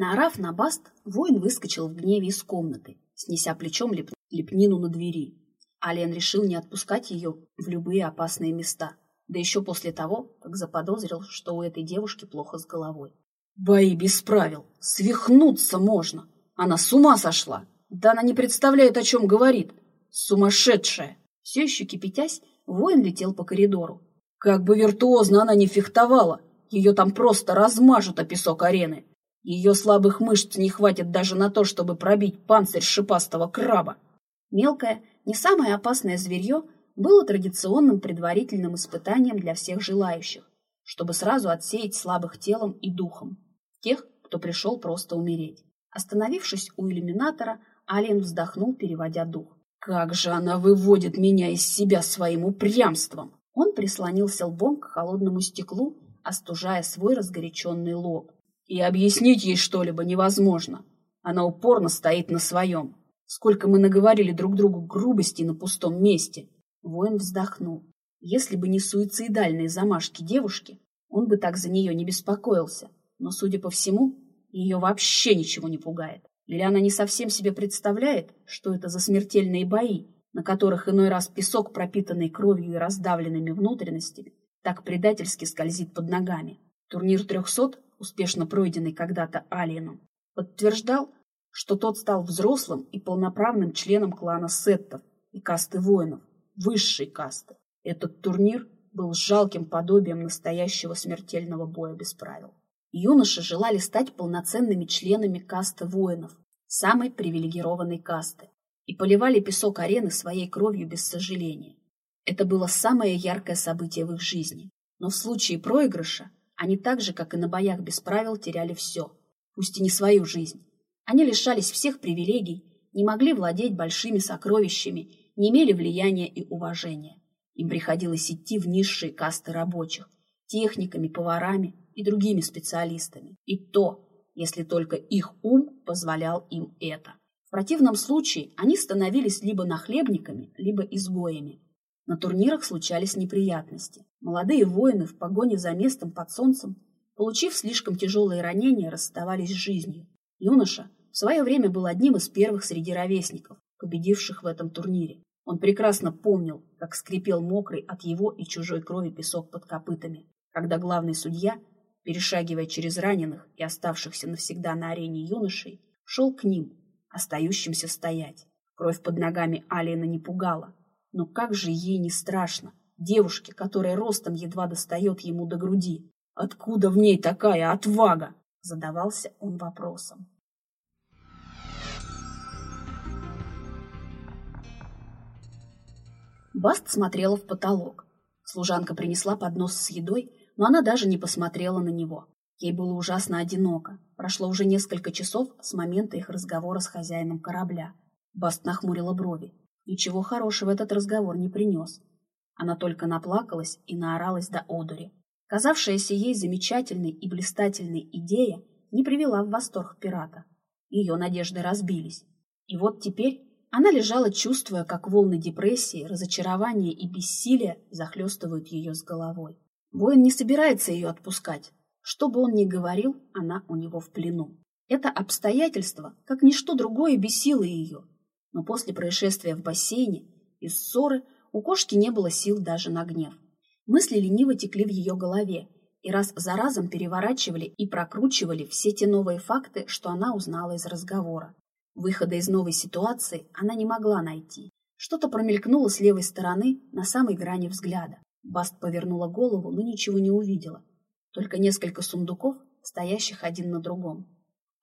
Наорав на баст, воин выскочил в гневе из комнаты, снеся плечом леп... лепнину на двери. Алиен решил не отпускать ее в любые опасные места, да еще после того, как заподозрил, что у этой девушки плохо с головой. Бои без правил. Свихнуться можно. Она с ума сошла. Да она не представляет, о чем говорит. Сумасшедшая. Все еще кипятясь, воин летел по коридору. Как бы виртуозно она не фехтовала, ее там просто размажут о песок арены. Ее слабых мышц не хватит даже на то, чтобы пробить панцирь шипастого краба. Мелкое, не самое опасное зверье было традиционным предварительным испытанием для всех желающих, чтобы сразу отсеять слабых телом и духом тех, кто пришел просто умереть. Остановившись у иллюминатора, Алиен вздохнул, переводя дух. «Как же она выводит меня из себя своим упрямством!» Он прислонился лбом к холодному стеклу, остужая свой разгоряченный лоб. «И объяснить ей что-либо невозможно. Она упорно стоит на своем. Сколько мы наговорили друг другу грубости на пустом месте!» Воин вздохнул. Если бы не суицидальные замашки девушки, он бы так за нее не беспокоился. Но, судя по всему, ее вообще ничего не пугает. Или она не совсем себе представляет, что это за смертельные бои, на которых иной раз песок, пропитанный кровью и раздавленными внутренностями, так предательски скользит под ногами. Турнир трехсот, успешно пройденный когда-то Алиеном, подтверждал, что тот стал взрослым и полноправным членом клана Сеттов и касты воинов, высшей касты. Этот турнир был жалким подобием настоящего смертельного боя без правил. Юноши желали стать полноценными членами касты воинов, самой привилегированной касты, и поливали песок арены своей кровью без сожаления. Это было самое яркое событие в их жизни. Но в случае проигрыша они так же, как и на боях без правил, теряли все, пусть и не свою жизнь. Они лишались всех привилегий, не могли владеть большими сокровищами, не имели влияния и уважения. Им приходилось идти в низшие касты рабочих, техниками, поварами, и другими специалистами. И то, если только их ум позволял им это. В противном случае они становились либо нахлебниками, либо изгоями. На турнирах случались неприятности. Молодые воины в погоне за местом под солнцем, получив слишком тяжелые ранения, расставались с жизнью. Юноша в свое время был одним из первых среди ровесников, победивших в этом турнире. Он прекрасно помнил, как скрипел мокрый от его и чужой крови песок под копытами, когда главный судья перешагивая через раненых и оставшихся навсегда на арене юношей, шел к ним, остающимся стоять. Кровь под ногами Алина не пугала. Но как же ей не страшно, девушке, которая ростом едва достает ему до груди. Откуда в ней такая отвага? Задавался он вопросом. Баст смотрела в потолок. Служанка принесла поднос с едой, но она даже не посмотрела на него. Ей было ужасно одиноко. Прошло уже несколько часов с момента их разговора с хозяином корабля. Баст нахмурила брови. Ничего хорошего этот разговор не принес. Она только наплакалась и наоралась до одури. Казавшаяся ей замечательной и блистательной идея не привела в восторг пирата. Ее надежды разбились. И вот теперь она лежала, чувствуя, как волны депрессии, разочарования и бессилия захлестывают ее с головой. Воин не собирается ее отпускать. Что бы он ни говорил, она у него в плену. Это обстоятельство, как ничто другое, бесило ее. Но после происшествия в бассейне и ссоры у кошки не было сил даже на гнев. Мысли лениво текли в ее голове и раз за разом переворачивали и прокручивали все те новые факты, что она узнала из разговора. Выхода из новой ситуации она не могла найти. Что-то промелькнуло с левой стороны на самой грани взгляда. Баст повернула голову, но ничего не увидела. Только несколько сундуков, стоящих один на другом.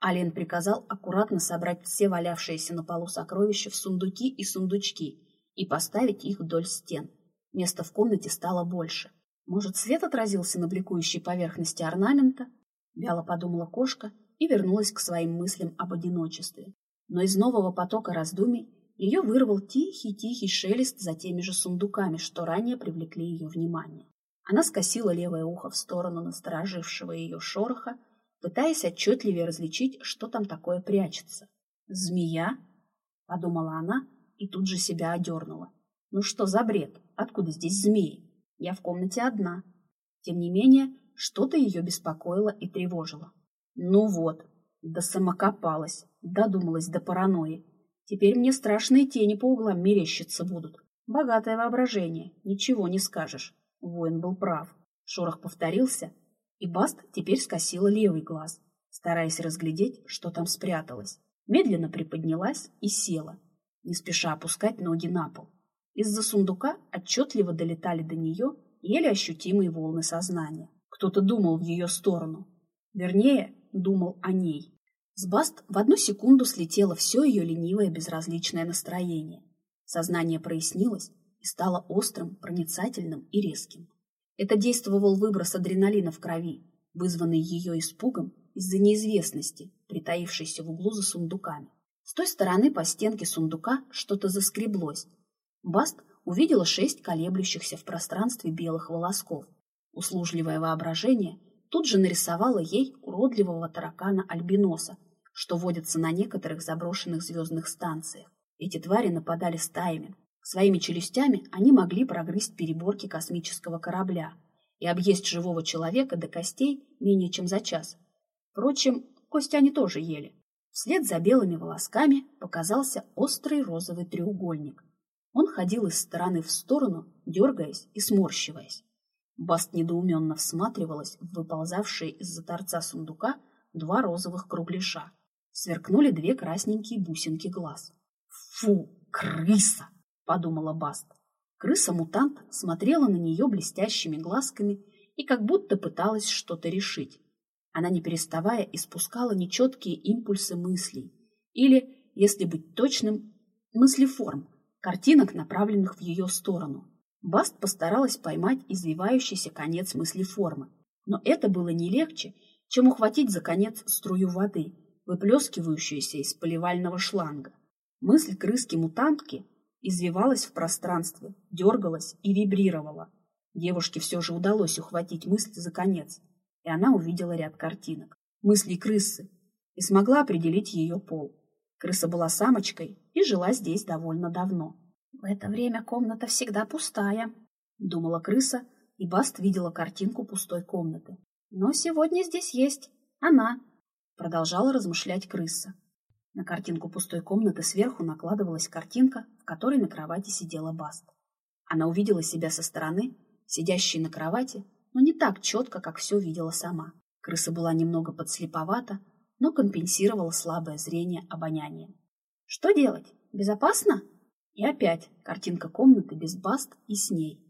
Ален приказал аккуратно собрать все валявшиеся на полу сокровища в сундуки и сундучки и поставить их вдоль стен. Места в комнате стало больше. Может, свет отразился на бликующей поверхности орнамента? Вяло подумала кошка и вернулась к своим мыслям об одиночестве. Но из нового потока раздумий ее вырвал тихий-тихий шелест за теми же сундуками, что ранее привлекли ее внимание. Она скосила левое ухо в сторону насторожившего ее шороха, пытаясь отчетливее различить, что там такое прячется. «Змея?» — подумала она и тут же себя одернула. «Ну что за бред? Откуда здесь змеи? Я в комнате одна». Тем не менее, что-то ее беспокоило и тревожило. «Ну вот, Да самокопалась, додумалась до паранойи. Теперь мне страшные тени по углам мерещиться будут. Богатое воображение, ничего не скажешь. Воин был прав. Шорох повторился, и Баст теперь скосила левый глаз, стараясь разглядеть, что там спряталось. Медленно приподнялась и села, не спеша опускать ноги на пол. Из-за сундука отчетливо долетали до нее еле ощутимые волны сознания. Кто-то думал в ее сторону. Вернее, думал о ней. С Баст в одну секунду слетело все ее ленивое безразличное настроение. Сознание прояснилось и стало острым, проницательным и резким. Это действовал выброс адреналина в крови, вызванный ее испугом из-за неизвестности, притаившейся в углу за сундуками. С той стороны по стенке сундука что-то заскреблось. Баст увидела шесть колеблющихся в пространстве белых волосков. Услужливое воображение тут же нарисовало ей уродливого таракана-альбиноса, что водится на некоторых заброшенных звездных станциях. Эти твари нападали стаями, Своими челюстями они могли прогрызть переборки космического корабля и объесть живого человека до костей менее чем за час. Впрочем, кости они тоже ели. Вслед за белыми волосками показался острый розовый треугольник. Он ходил из стороны в сторону, дергаясь и сморщиваясь. Баст недоуменно всматривалась в выползавшие из-за торца сундука два розовых кругляша. Сверкнули две красненькие бусинки глаз. «Фу, крыса!» — подумала Баст. Крыса-мутант смотрела на нее блестящими глазками и как будто пыталась что-то решить. Она, не переставая, испускала нечеткие импульсы мыслей или, если быть точным, мыслеформ, картинок, направленных в ее сторону. Баст постаралась поймать извивающийся конец мыслеформы, но это было не легче, чем ухватить за конец струю воды, выплескивающуюся из поливального шланга. Мысль крыски-мутантки извивалась в пространстве, дергалась и вибрировала. Девушке все же удалось ухватить мысль за конец, и она увидела ряд картинок. Мысли крысы, и смогла определить ее пол. Крыса была самочкой и жила здесь довольно давно. «В это время комната всегда пустая», — думала крыса, и Баст видела картинку пустой комнаты. «Но сегодня здесь есть она», — продолжала размышлять крыса. На картинку пустой комнаты сверху накладывалась картинка, в которой на кровати сидела Баст. Она увидела себя со стороны, сидящей на кровати, но не так четко, как все видела сама. Крыса была немного подслеповата, но компенсировала слабое зрение обонянием. Что делать? Безопасно? И опять картинка комнаты без Баст и с ней.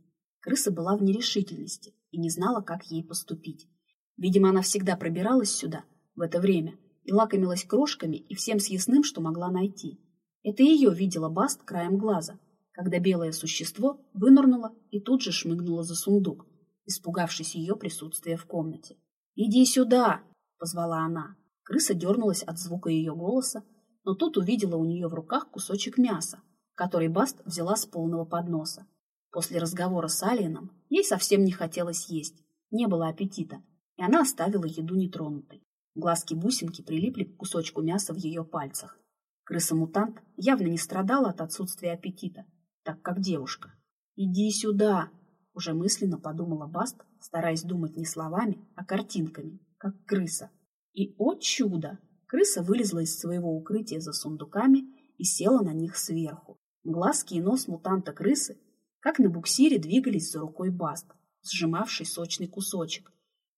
Крыса была в нерешительности и не знала, как ей поступить. Видимо, она всегда пробиралась сюда в это время, и лакомилась крошками и всем съестным, что могла найти. Это ее видела Баст краем глаза, когда белое существо вынырнуло и тут же шмыгнуло за сундук, испугавшись ее присутствия в комнате. «Иди сюда!» — позвала она. Крыса дернулась от звука ее голоса, но тут увидела у нее в руках кусочек мяса, который Баст взяла с полного подноса. После разговора с Алиеном ей совсем не хотелось есть, не было аппетита, и она оставила еду нетронутой. Глазки-бусинки прилипли к кусочку мяса в ее пальцах. Крыса-мутант явно не страдала от отсутствия аппетита, так как девушка. «Иди сюда!» – уже мысленно подумала Баст, стараясь думать не словами, а картинками, как крыса. И, о чудо! Крыса вылезла из своего укрытия за сундуками и села на них сверху. Глазки и нос мутанта-крысы, как на буксире, двигались за рукой Баст, сжимавший сочный кусочек,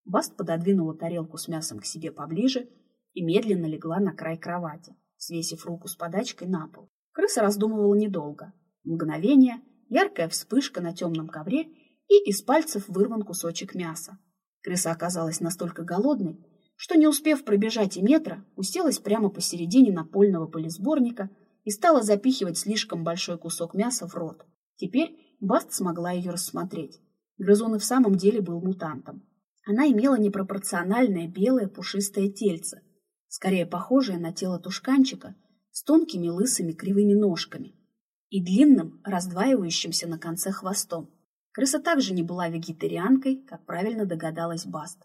Баст пододвинула тарелку с мясом к себе поближе и медленно легла на край кровати, свесив руку с подачкой на пол. Крыса раздумывала недолго. Мгновение, яркая вспышка на темном ковре, и из пальцев вырван кусочек мяса. Крыса оказалась настолько голодной, что, не успев пробежать и метра, уселась прямо посередине напольного полисборника и стала запихивать слишком большой кусок мяса в рот. Теперь Баст смогла ее рассмотреть. Грызун и в самом деле был мутантом. Она имела непропорциональное белое пушистое тельце, скорее похожее на тело тушканчика, с тонкими лысыми кривыми ножками и длинным, раздваивающимся на конце хвостом. Крыса также не была вегетарианкой, как правильно догадалась Баст.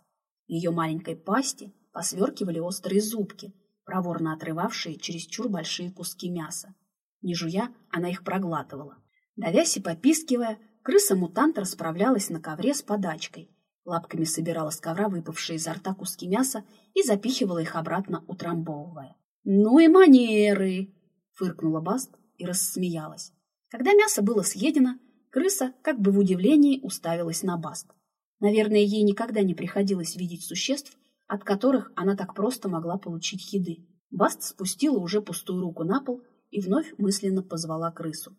В ее маленькой пасти посверкивали острые зубки, проворно отрывавшие чересчур большие куски мяса. Не жуя, она их проглатывала. Давясь и попискивая, крыса-мутант расправлялась на ковре с подачкой – Лапками собирала с ковра выпавшие изо рта куски мяса и запихивала их обратно, утрамбовывая. «Ну и манеры!» — фыркнула Баст и рассмеялась. Когда мясо было съедено, крыса, как бы в удивлении, уставилась на Баст. Наверное, ей никогда не приходилось видеть существ, от которых она так просто могла получить еды. Баст спустила уже пустую руку на пол и вновь мысленно позвала крысу.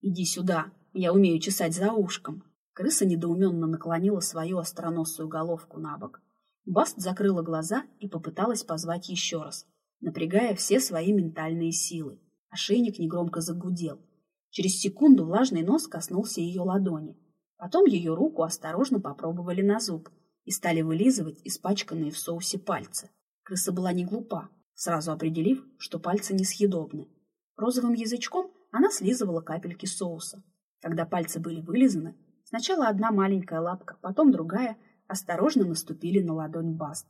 «Иди сюда, я умею чесать за ушком». Крыса недоуменно наклонила свою остроносую головку на бок. Баст закрыла глаза и попыталась позвать еще раз, напрягая все свои ментальные силы. Ошейник негромко загудел. Через секунду влажный нос коснулся ее ладони. Потом ее руку осторожно попробовали на зуб и стали вылизывать испачканные в соусе пальцы. Крыса была не глупа, сразу определив, что пальцы несъедобны. Розовым язычком она слизывала капельки соуса. Когда пальцы были вылизаны, Сначала одна маленькая лапка, потом другая осторожно наступили на ладонь Баст.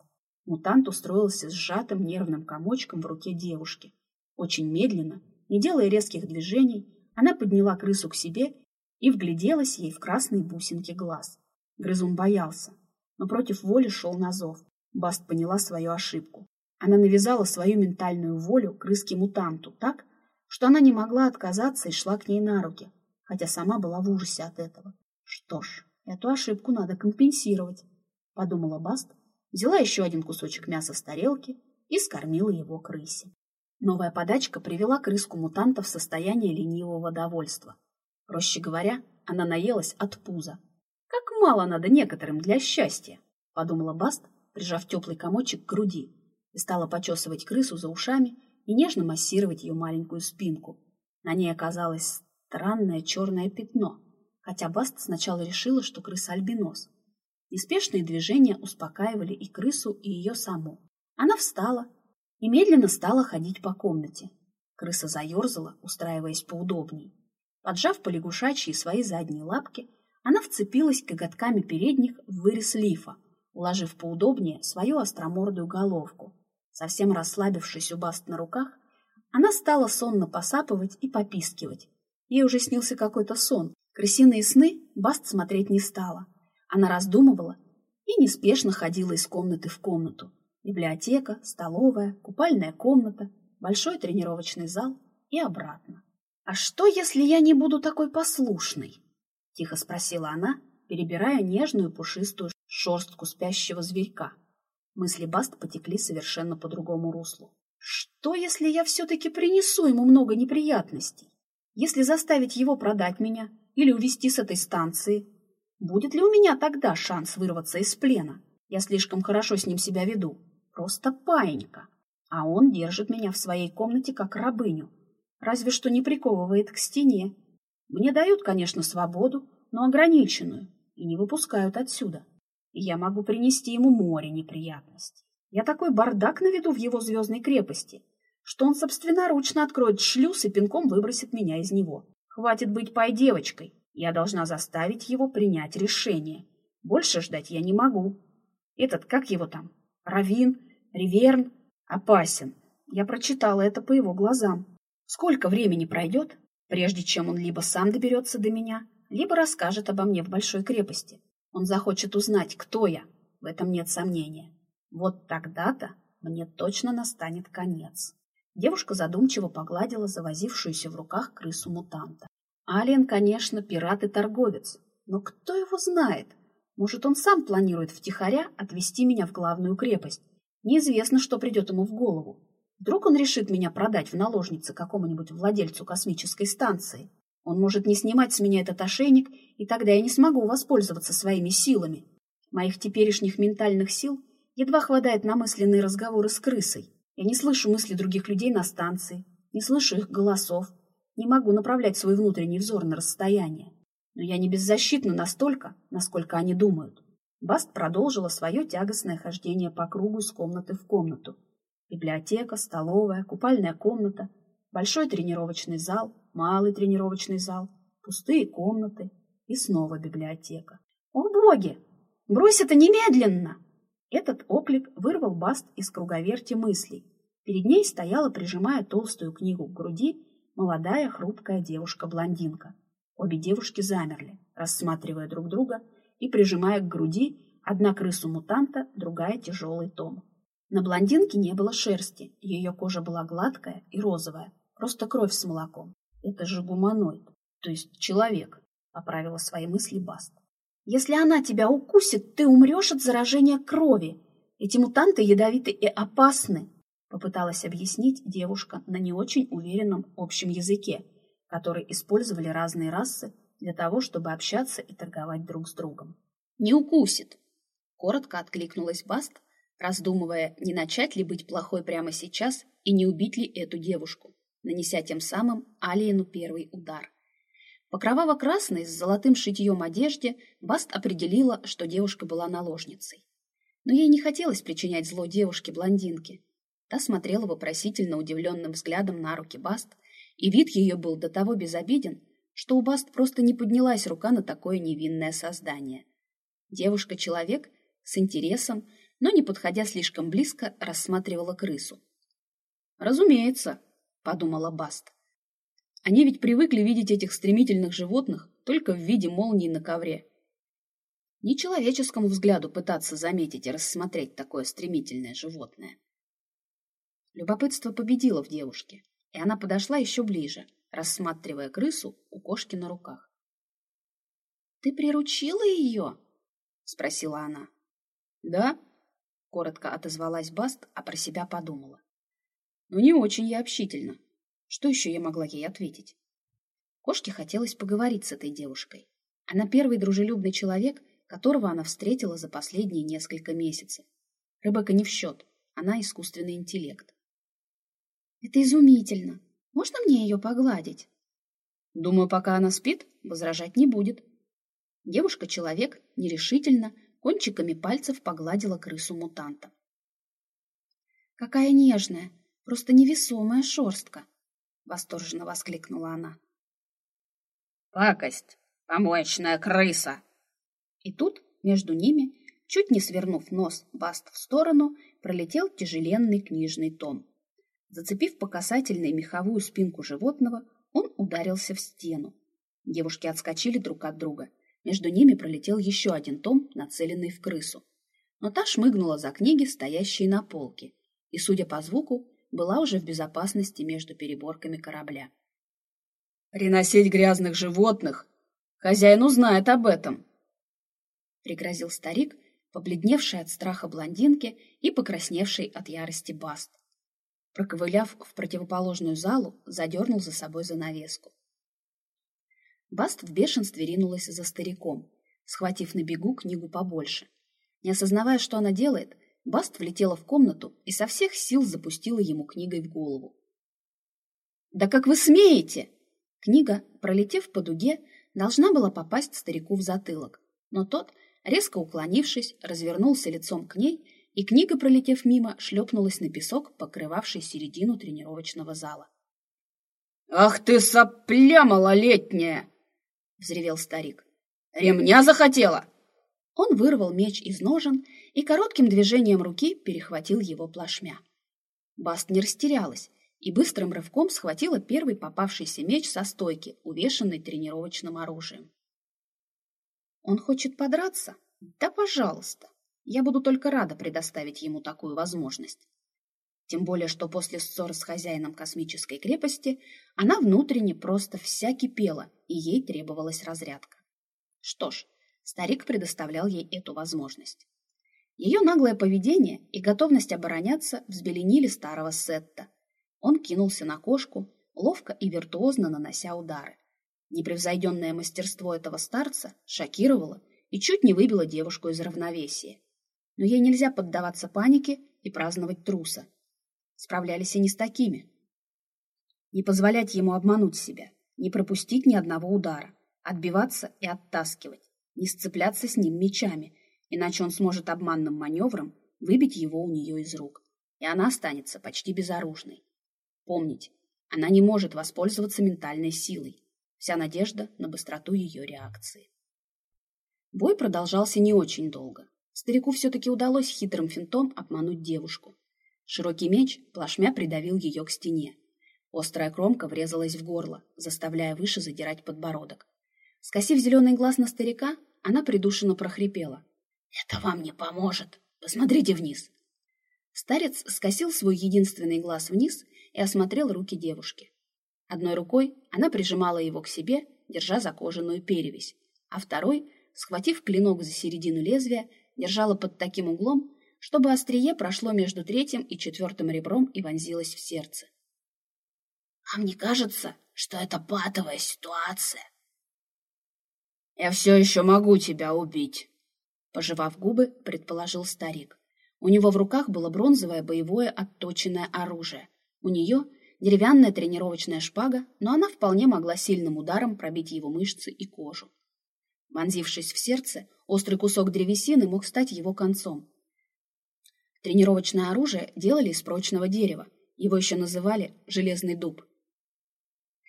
Мутант устроился сжатым нервным комочком в руке девушки. Очень медленно, не делая резких движений, она подняла крысу к себе и вгляделась ей в красные бусинки глаз. Грызун боялся, но против воли шел на зов. Баст поняла свою ошибку. Она навязала свою ментальную волю крыске-мутанту так, что она не могла отказаться и шла к ней на руки, хотя сама была в ужасе от этого. Что ж, эту ошибку надо компенсировать, подумала Баст, взяла еще один кусочек мяса с тарелки и скормила его крысе. Новая подачка привела крыску-мутанта в состояние ленивого довольства. Проще говоря, она наелась от пуза. Как мало надо некоторым для счастья, подумала Баст, прижав теплый комочек к груди, и стала почесывать крысу за ушами и нежно массировать ее маленькую спинку. На ней оказалось странное черное пятно, хотя Баст сначала решила, что крыса альбинос. Неспешные движения успокаивали и крысу, и ее саму. Она встала и медленно стала ходить по комнате. Крыса заерзала, устраиваясь поудобней. Поджав полягушачьи свои задние лапки, она вцепилась коготками передних в вырез лифа, уложив поудобнее свою остромордую головку. Совсем расслабившись у Баст на руках, она стала сонно посапывать и попискивать. Ей уже снился какой-то сон, Крысиные сны Баст смотреть не стала. Она раздумывала и неспешно ходила из комнаты в комнату. Библиотека, столовая, купальная комната, большой тренировочный зал и обратно. «А что, если я не буду такой послушной?» — тихо спросила она, перебирая нежную пушистую шерстку спящего зверька. Мысли Баст потекли совершенно по другому руслу. «Что, если я все-таки принесу ему много неприятностей? Если заставить его продать меня или увезти с этой станции. Будет ли у меня тогда шанс вырваться из плена? Я слишком хорошо с ним себя веду. Просто паинька. А он держит меня в своей комнате как рабыню. Разве что не приковывает к стене. Мне дают, конечно, свободу, но ограниченную, и не выпускают отсюда. И я могу принести ему море неприятностей. Я такой бардак наведу в его звездной крепости, что он собственноручно откроет шлюз и пинком выбросит меня из него. Хватит быть пай-девочкой. Я должна заставить его принять решение. Больше ждать я не могу. Этот, как его там? Равин? Риверн? Опасен. Я прочитала это по его глазам. Сколько времени пройдет, прежде чем он либо сам доберется до меня, либо расскажет обо мне в большой крепости. Он захочет узнать, кто я. В этом нет сомнения. Вот тогда-то мне точно настанет конец. Девушка задумчиво погладила завозившуюся в руках крысу-мутанта. Алиен, конечно, пират и торговец, но кто его знает? Может, он сам планирует втихаря отвезти меня в главную крепость. Неизвестно, что придет ему в голову. Вдруг он решит меня продать в наложнице какому-нибудь владельцу космической станции. Он может не снимать с меня этот ошейник, и тогда я не смогу воспользоваться своими силами. Моих теперешних ментальных сил едва хватает на мысленные разговоры с крысой. Я не слышу мысли других людей на станции, не слышу их голосов, не могу направлять свой внутренний взор на расстояние. Но я не беззащитна настолько, насколько они думают. Баст продолжила свое тягостное хождение по кругу из комнаты в комнату. Библиотека, столовая, купальная комната, большой тренировочный зал, малый тренировочный зал, пустые комнаты и снова библиотека. «О, боги! Брось это немедленно!» Этот оклик вырвал Баст из круговерти мыслей. Перед ней стояла, прижимая толстую книгу к груди, молодая хрупкая девушка-блондинка. Обе девушки замерли, рассматривая друг друга и прижимая к груди Одна крысу-мутанта, другая тяжелый том. На блондинке не было шерсти, ее кожа была гладкая и розовая, просто кровь с молоком. Это же гуманоид, то есть человек, поправила свои мысли Баст. Если она тебя укусит, ты умрешь от заражения крови. Эти мутанты ядовиты и опасны, попыталась объяснить девушка на не очень уверенном общем языке, который использовали разные расы для того, чтобы общаться и торговать друг с другом. «Не укусит!» — коротко откликнулась Баст, раздумывая, не начать ли быть плохой прямо сейчас и не убить ли эту девушку, нанеся тем самым Алиену первый удар. По кроваво-красной с золотым шитьем одежде Баст определила, что девушка была наложницей. Но ей не хотелось причинять зло девушке-блондинке. Та смотрела вопросительно удивленным взглядом на руки Баст, и вид ее был до того безобиден, что у Баст просто не поднялась рука на такое невинное создание. Девушка-человек с интересом, но не подходя слишком близко, рассматривала крысу. «Разумеется», — подумала Баст. «Они ведь привыкли видеть этих стремительных животных только в виде молний на ковре. Нечеловеческому взгляду пытаться заметить и рассмотреть такое стремительное животное». Любопытство победило в девушке, и она подошла еще ближе, рассматривая крысу у кошки на руках. «Ты приручила ее?» — спросила она. «Да», — коротко отозвалась Баст, а про себя подумала. «Но не очень я общительна. Что еще я могла ей ответить?» Кошке хотелось поговорить с этой девушкой. Она первый дружелюбный человек, которого она встретила за последние несколько месяцев. Рыбака не в счет, она искусственный интеллект. «Это изумительно!» Можно мне ее погладить? Думаю, пока она спит, возражать не будет. Девушка-человек нерешительно кончиками пальцев погладила крысу-мутанта. «Какая нежная, просто невесомая шерстка!» — восторженно воскликнула она. «Пакость! Помоечная крыса!» И тут между ними, чуть не свернув нос Баст в сторону, пролетел тяжеленный книжный том. Зацепив по касательной меховую спинку животного, он ударился в стену. Девушки отскочили друг от друга. Между ними пролетел еще один том, нацеленный в крысу. Но та шмыгнула за книги, стоящие на полке, и, судя по звуку, была уже в безопасности между переборками корабля. «Приносить грязных животных! Хозяин узнает об этом!» Пригрозил старик, побледневший от страха блондинки и покрасневший от ярости Баст. Проковыляв в противоположную залу, задернул за собой занавеску. Баст в бешенстве ринулась за стариком, схватив на бегу книгу побольше. Не осознавая, что она делает, Баст влетела в комнату и со всех сил запустила ему книгой в голову. «Да как вы смеете!» Книга, пролетев по дуге, должна была попасть старику в затылок, но тот, резко уклонившись, развернулся лицом к ней и книга, пролетев мимо, шлепнулась на песок, покрывавший середину тренировочного зала. «Ах ты, сопля малолетняя!» — взревел старик. «Ремня захотела!» Он вырвал меч из ножен и коротким движением руки перехватил его плашмя. Баст не растерялась и быстрым рывком схватила первый попавшийся меч со стойки, увешанный тренировочным оружием. «Он хочет подраться? Да, пожалуйста!» Я буду только рада предоставить ему такую возможность. Тем более, что после ссоры с хозяином космической крепости она внутренне просто вся кипела, и ей требовалась разрядка. Что ж, старик предоставлял ей эту возможность. Ее наглое поведение и готовность обороняться взбеленили старого Сетта. Он кинулся на кошку, ловко и виртуозно нанося удары. Непревзойденное мастерство этого старца шокировало и чуть не выбило девушку из равновесия но ей нельзя поддаваться панике и праздновать труса. Справлялись и не с такими. Не позволять ему обмануть себя, не пропустить ни одного удара, отбиваться и оттаскивать, не сцепляться с ним мечами, иначе он сможет обманным маневром выбить его у нее из рук, и она останется почти безоружной. Помните, она не может воспользоваться ментальной силой. Вся надежда на быстроту ее реакции. Бой продолжался не очень долго. Старику все-таки удалось хитрым финтом обмануть девушку. Широкий меч плашмя придавил ее к стене. Острая кромка врезалась в горло, заставляя выше задирать подбородок. Скосив зеленый глаз на старика, она придушенно прохрипела. Это вам не поможет. Посмотрите вниз. Старец скосил свой единственный глаз вниз и осмотрел руки девушки. Одной рукой она прижимала его к себе, держа за кожаную перевязь, а второй, схватив клинок за середину лезвия, держала под таким углом, чтобы острие прошло между третьим и четвертым ребром и вонзилось в сердце. «А мне кажется, что это патовая ситуация». «Я все еще могу тебя убить», — пожевав губы, предположил старик. У него в руках было бронзовое боевое отточенное оружие. У нее деревянная тренировочная шпага, но она вполне могла сильным ударом пробить его мышцы и кожу. Вонзившись в сердце, острый кусок древесины мог стать его концом. Тренировочное оружие делали из прочного дерева. Его еще называли «железный дуб».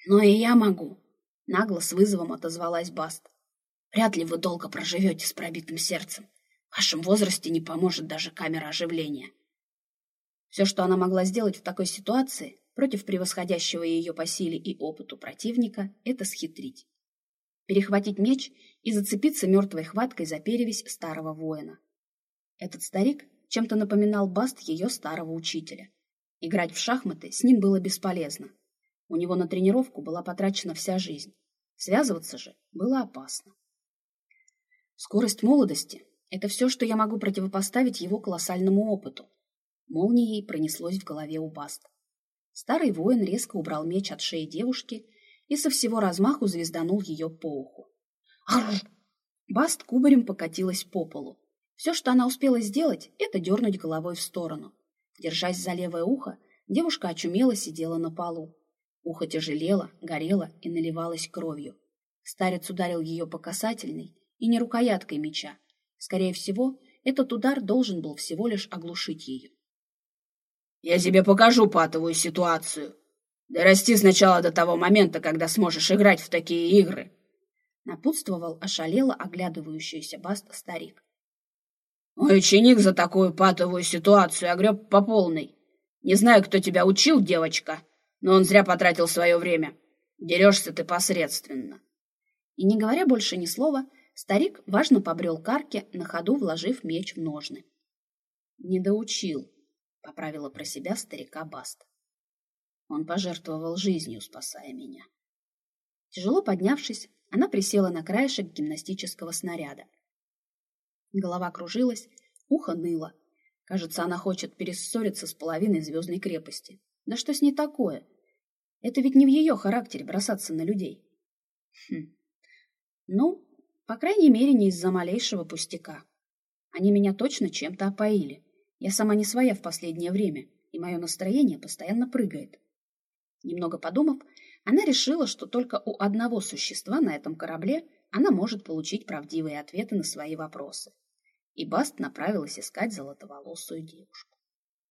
«Но и я могу», — нагло с вызовом отозвалась Баст. «Вряд ли вы долго проживете с пробитым сердцем. В вашем возрасте не поможет даже камера оживления. Все, что она могла сделать в такой ситуации, против превосходящего ее по силе и опыту противника, это схитрить. Перехватить меч и зацепиться мертвой хваткой за перевязь старого воина. Этот старик чем-то напоминал Баст ее старого учителя. Играть в шахматы с ним было бесполезно. У него на тренировку была потрачена вся жизнь. Связываться же было опасно. Скорость молодости это все, что я могу противопоставить его колоссальному опыту. Молнией пронеслось в голове у Баста. Старый воин резко убрал меч от шеи девушки и со всего размаху звезданул ее по уху. Арр! Баст кубарем покатилась по полу. Все, что она успела сделать, это дернуть головой в сторону. Держась за левое ухо, девушка очумело сидела на полу. Ухо тяжелело, горело и наливалось кровью. Старец ударил ее по касательной и не рукояткой меча, Скорее всего, этот удар должен был всего лишь оглушить ее. «Я тебе покажу патовую ситуацию. Дорасти сначала до того момента, когда сможешь играть в такие игры», напутствовал ошалело оглядывающийся Баст старик. «Мой ученик за такую патовую ситуацию огреб по полной. Не знаю, кто тебя учил, девочка, но он зря потратил свое время. Дерешься ты посредственно». И не говоря больше ни слова, Старик важно побрел к на ходу вложив меч в ножны. «Не доучил», — поправила про себя старика Баст. Он пожертвовал жизнью, спасая меня. Тяжело поднявшись, она присела на краешек гимнастического снаряда. Голова кружилась, ухо ныло. Кажется, она хочет перессориться с половиной звездной крепости. Да что с ней такое? Это ведь не в ее характере бросаться на людей. Хм. Ну, по крайней мере, не из-за малейшего пустяка. Они меня точно чем-то опоили. Я сама не своя в последнее время, и мое настроение постоянно прыгает. Немного подумав, она решила, что только у одного существа на этом корабле она может получить правдивые ответы на свои вопросы. И Баст направилась искать золотоволосую девушку.